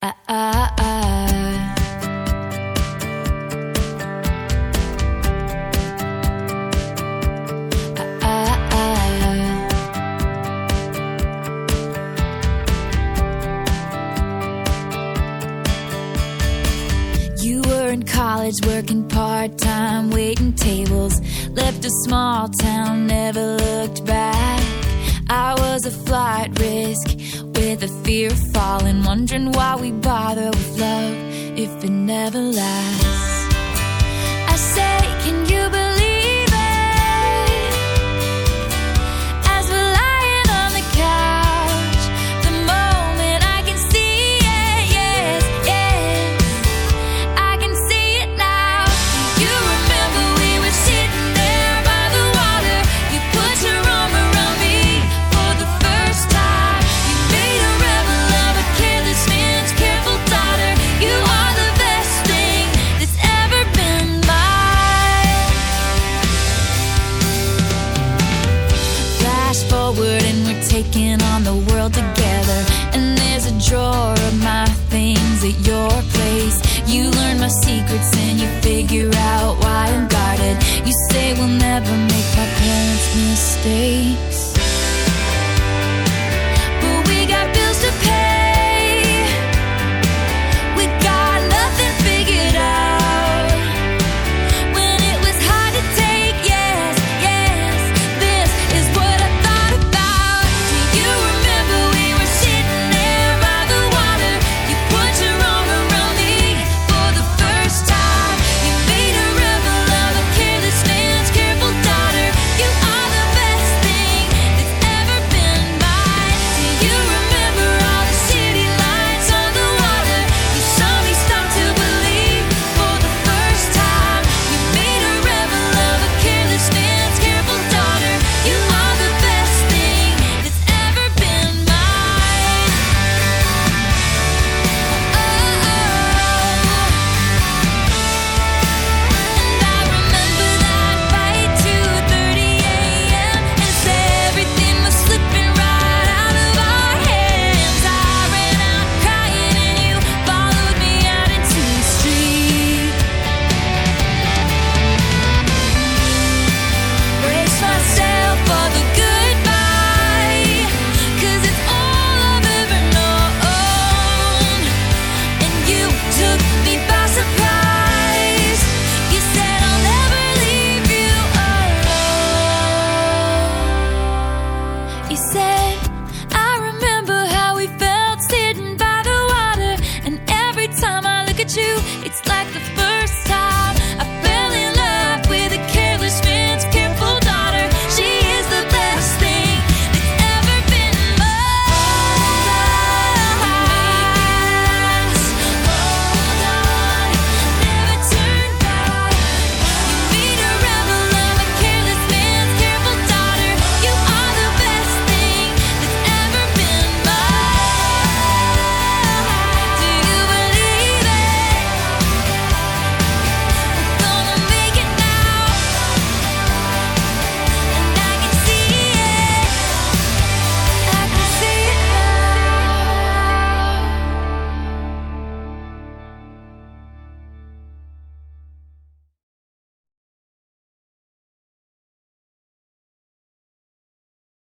Ah, ah, ah. You were in College working part time, waiting tables. Left a small town, never looked back. I was a flight risk with the fear of falling, wondering why we bother with love if it never lasts. I say, can you believe?